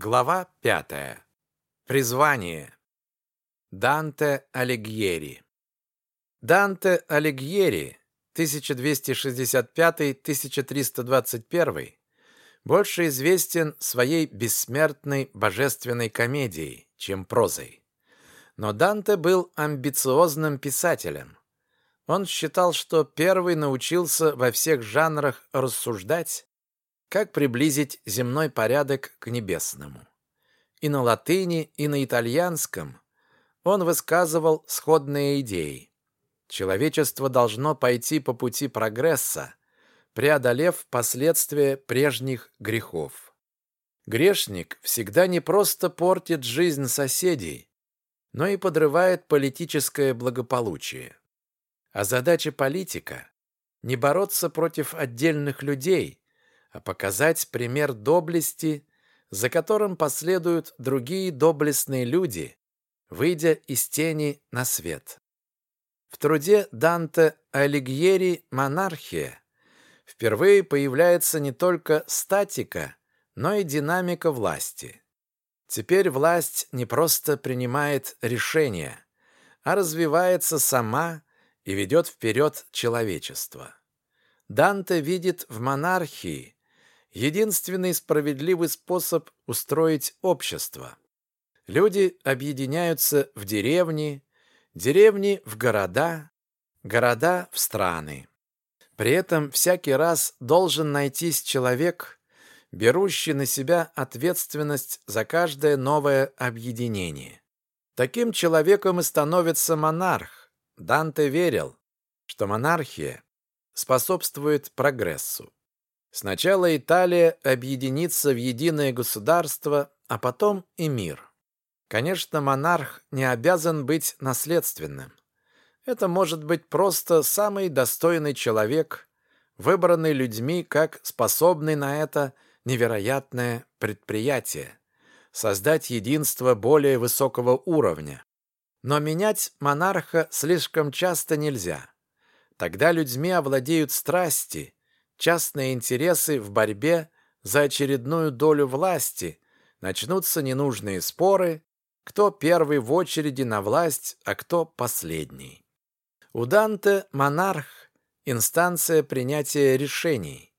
Глава пятая. Призвание. Данте Алигьери. Данте Алигьери 1265-1321 больше известен своей бессмертной божественной комедией, чем прозой. Но Данте был амбициозным писателем. Он считал, что первый научился во всех жанрах рассуждать как приблизить земной порядок к небесному. И на латыни, и на итальянском он высказывал сходные идеи. Человечество должно пойти по пути прогресса, преодолев последствия прежних грехов. Грешник всегда не просто портит жизнь соседей, но и подрывает политическое благополучие. А задача политика – не бороться против отдельных людей, а показать пример доблести, за которым последуют другие доблестные люди, выйдя из тени на свет. В труде Данте Алигьери «Монархия» впервые появляется не только статика, но и динамика власти. Теперь власть не просто принимает решения, а развивается сама и ведет вперед человечество. Данте видит в монархии единственный справедливый способ устроить общество. Люди объединяются в деревни, деревни в города, города в страны. При этом всякий раз должен найтись человек, берущий на себя ответственность за каждое новое объединение. Таким человеком и становится монарх. Данте верил, что монархия способствует прогрессу. Сначала Италия объединится в единое государство, а потом и мир. Конечно, монарх не обязан быть наследственным. Это может быть просто самый достойный человек, выбранный людьми как способный на это невероятное предприятие – создать единство более высокого уровня. Но менять монарха слишком часто нельзя. Тогда людьми овладеют страсти – частные интересы в борьбе за очередную долю власти, начнутся ненужные споры, кто первый в очереди на власть, а кто последний. У Данте монарх – инстанция принятия решений.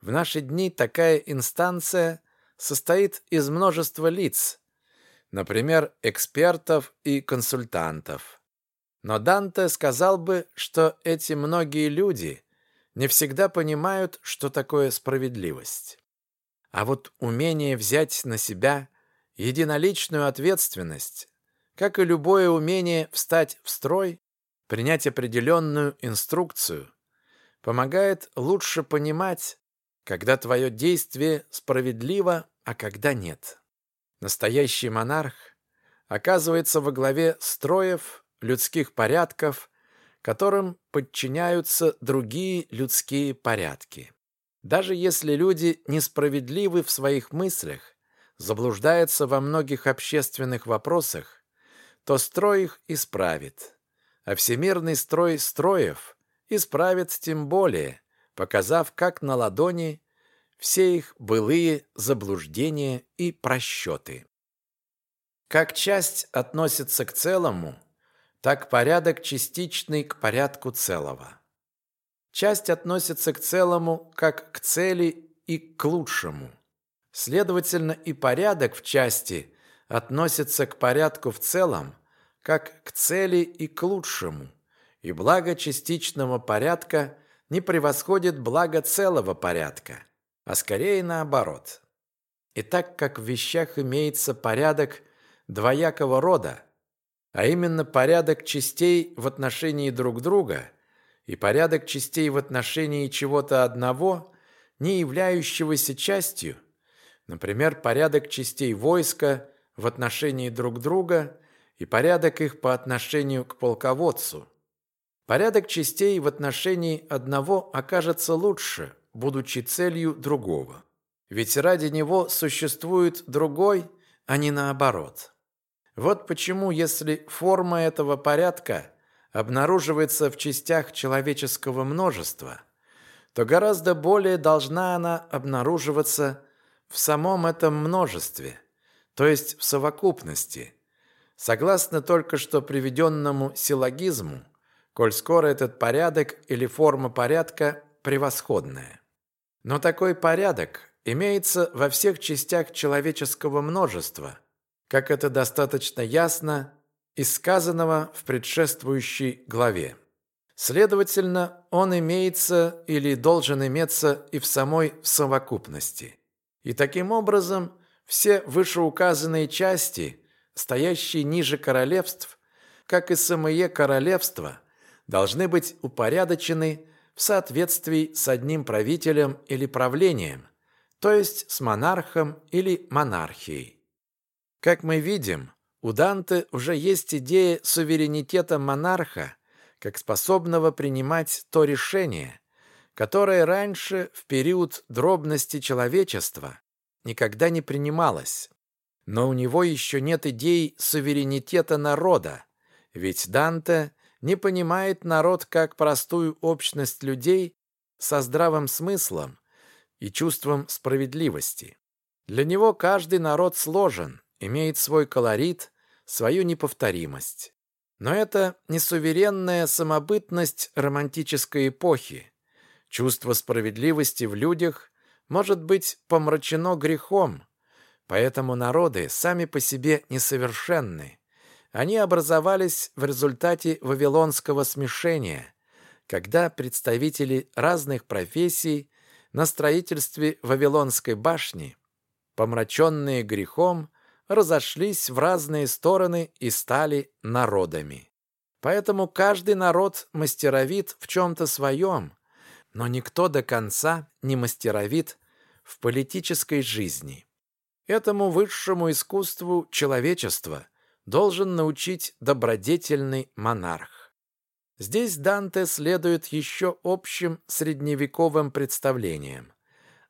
В наши дни такая инстанция состоит из множества лиц, например, экспертов и консультантов. Но Данте сказал бы, что эти многие люди не всегда понимают, что такое справедливость. А вот умение взять на себя единоличную ответственность, как и любое умение встать в строй, принять определенную инструкцию, помогает лучше понимать, когда твое действие справедливо, а когда нет. Настоящий монарх оказывается во главе строев, людских порядков которым подчиняются другие людские порядки. Даже если люди несправедливы в своих мыслях, заблуждаются во многих общественных вопросах, то строй их исправит. А всемирный строй строев исправит тем более, показав, как на ладони все их былые заблуждения и просчеты. Как часть относится к целому, так порядок частичный к порядку целого. Часть относится к целому как к цели и к лучшему. Следовательно, и порядок в части относится к порядку в целом как к цели и к лучшему, и благо частичного порядка не превосходит благо целого порядка, а скорее наоборот. И так как в вещах имеется порядок двоякого рода, а именно порядок частей в отношении друг друга и порядок частей в отношении чего-то одного, не являющегося частью, например, порядок частей войска в отношении друг друга и порядок их по отношению к полководцу. Порядок частей в отношении одного окажется лучше, будучи целью другого. Ведь ради него существует другой, а не наоборот. Вот почему, если форма этого порядка обнаруживается в частях человеческого множества, то гораздо более должна она обнаруживаться в самом этом множестве, то есть в совокупности. Согласно только что приведенному силлогизму, коль скоро этот порядок или форма порядка превосходная. Но такой порядок имеется во всех частях человеческого множества, как это достаточно ясно из сказанного в предшествующей главе. Следовательно, он имеется или должен иметься и в самой совокупности. И таким образом все вышеуказанные части, стоящие ниже королевств, как и самые королевства, должны быть упорядочены в соответствии с одним правителем или правлением, то есть с монархом или монархией. Как мы видим, у Данте уже есть идея суверенитета монарха, как способного принимать то решение, которое раньше, в период дробности человечества, никогда не принималось. Но у него еще нет идей суверенитета народа, ведь Данте не понимает народ как простую общность людей со здравым смыслом и чувством справедливости. Для него каждый народ сложен, имеет свой колорит, свою неповторимость. Но это не суверенная самобытность романтической эпохи. Чувство справедливости в людях может быть помрачено грехом, поэтому народы сами по себе несовершенны. Они образовались в результате вавилонского смешения, когда представители разных профессий на строительстве Вавилонской башни, помраченные грехом, разошлись в разные стороны и стали народами. Поэтому каждый народ мастеровит в чем-то своем, но никто до конца не мастеровит в политической жизни. Этому высшему искусству человечества должен научить добродетельный монарх. Здесь Данте следует еще общим средневековым представлениям.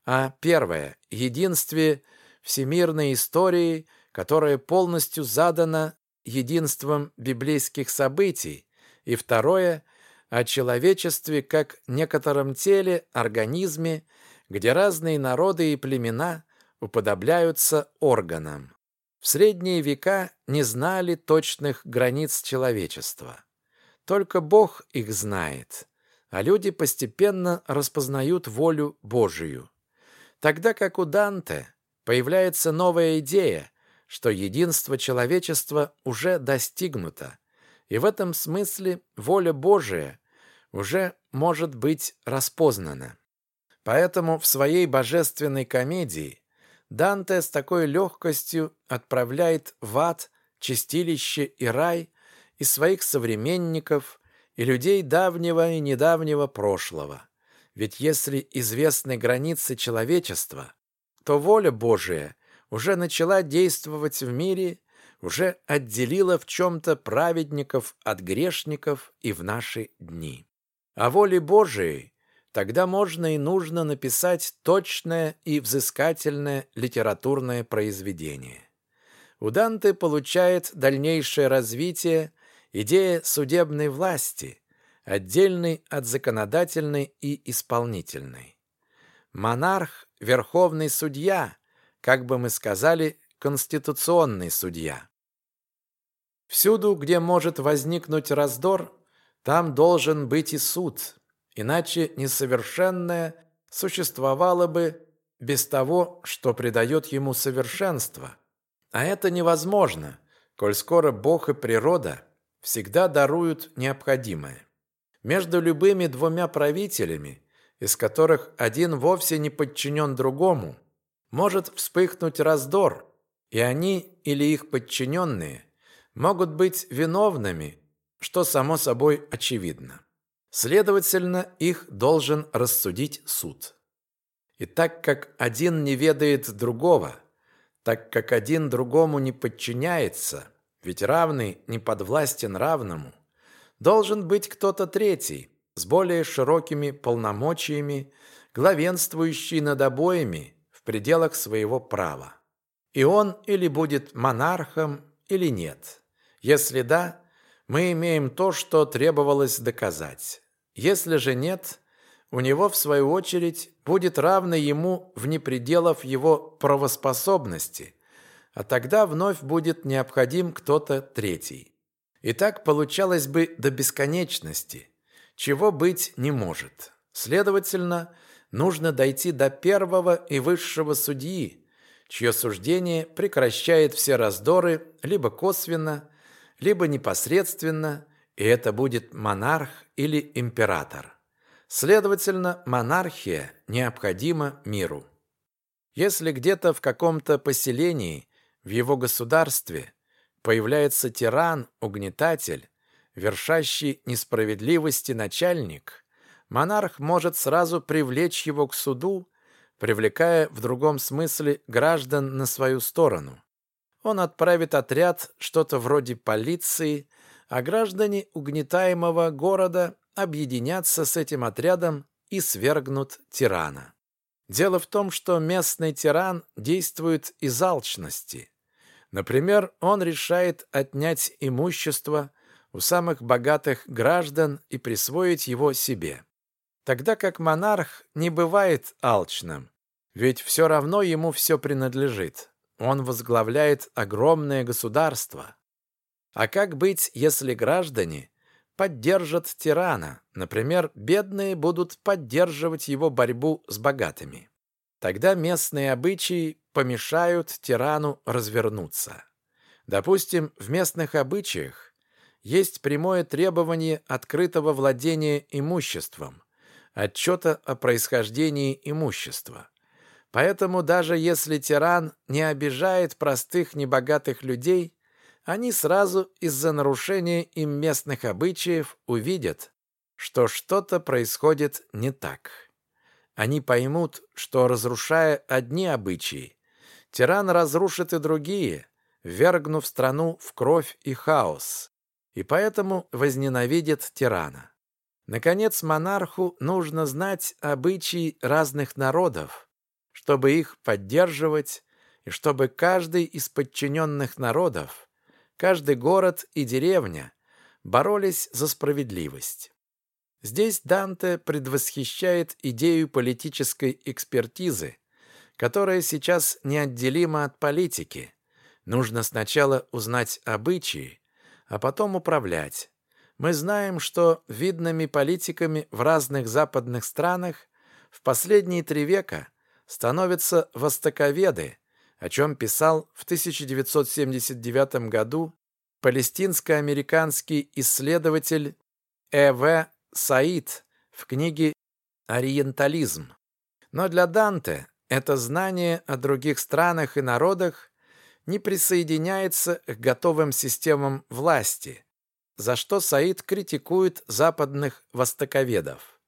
А первое – единстве всемирной истории, которая полностью задана единством библейских событий, и второе – о человечестве как некотором теле, организме, где разные народы и племена уподобляются органам в средние века не знали точных границ человечества. Только Бог их знает, а люди постепенно распознают волю Божию. Тогда как у Данте появляется новая идея, что единство человечества уже достигнуто, и в этом смысле воля Божия уже может быть распознана. Поэтому в своей божественной комедии Данте с такой легкостью отправляет в ад, чистилище и рай и своих современников, и людей давнего и недавнего прошлого. Ведь если известны границы человечества, то воля Божия уже начала действовать в мире, уже отделила в чем-то праведников от грешников и в наши дни. О воле Божией Тогда можно и нужно написать точное и взыскательное литературное произведение. У Данте получает дальнейшее развитие идея судебной власти, отдельной от законодательной и исполнительной. Монарх – верховный судья, как бы мы сказали, конституционный судья. Всюду, где может возникнуть раздор, там должен быть и суд – Иначе несовершенное существовало бы без того, что придает ему совершенство. А это невозможно, коль скоро Бог и природа всегда даруют необходимое. Между любыми двумя правителями, из которых один вовсе не подчинен другому, может вспыхнуть раздор, и они или их подчиненные могут быть виновными, что само собой очевидно. Следовательно, их должен рассудить суд. И так как один не ведает другого, так как один другому не подчиняется, ведь равный не подвластен равному, должен быть кто-то третий, с более широкими полномочиями, главенствующий над обоими пределах своего права. И он или будет монархом, или нет. Если да, мы имеем то, что требовалось доказать. Если же нет, у него, в свою очередь, будет равный ему вне пределов его правоспособности, а тогда вновь будет необходим кто-то третий. И так получалось бы до бесконечности, чего быть не может. Следовательно, нужно дойти до первого и высшего судьи, чье суждение прекращает все раздоры либо косвенно, либо непосредственно, и это будет монарх или император. Следовательно, монархия необходима миру. Если где-то в каком-то поселении, в его государстве, появляется тиран, угнетатель, вершащий несправедливости начальник, монарх может сразу привлечь его к суду, привлекая в другом смысле граждан на свою сторону. Он отправит отряд, что-то вроде полиции, а граждане угнетаемого города объединятся с этим отрядом и свергнут тирана. Дело в том, что местный тиран действует из алчности. Например, он решает отнять имущество у самых богатых граждан и присвоить его себе. Тогда как монарх не бывает алчным, ведь все равно ему все принадлежит. Он возглавляет огромное государство. А как быть, если граждане поддержат тирана. Например, бедные будут поддерживать его борьбу с богатыми. Тогда местные обычаи помешают тирану развернуться. Допустим, в местных обычаях есть прямое требование открытого владения имуществом, отчета о происхождении имущества. Поэтому даже если тиран не обижает простых небогатых людей, они сразу из-за нарушения им местных обычаев увидят, что что-то происходит не так. Они поймут, что, разрушая одни обычаи, тиран разрушит и другие, ввергнув страну в кровь и хаос, и поэтому возненавидят тирана. Наконец, монарху нужно знать обычаи разных народов, чтобы их поддерживать, и чтобы каждый из подчиненных народов каждый город и деревня боролись за справедливость. Здесь Данте предвосхищает идею политической экспертизы, которая сейчас неотделима от политики. Нужно сначала узнать обычаи, а потом управлять. Мы знаем, что видными политиками в разных западных странах в последние три века становятся востоковеды, о чем писал в 1979 году палестинско-американский исследователь Э.В. Саид в книге «Ориентализм». Но для Данте это знание о других странах и народах не присоединяется к готовым системам власти, за что Саид критикует западных востоковедов.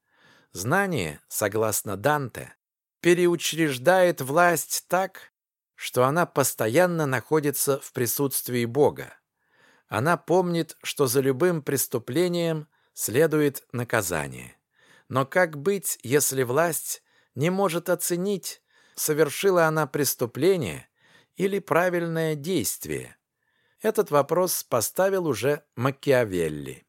Знание, согласно Данте, переучреждает власть так, что она постоянно находится в присутствии Бога. Она помнит, что за любым преступлением следует наказание. Но как быть, если власть не может оценить, совершила она преступление или правильное действие? Этот вопрос поставил уже Макиавелли.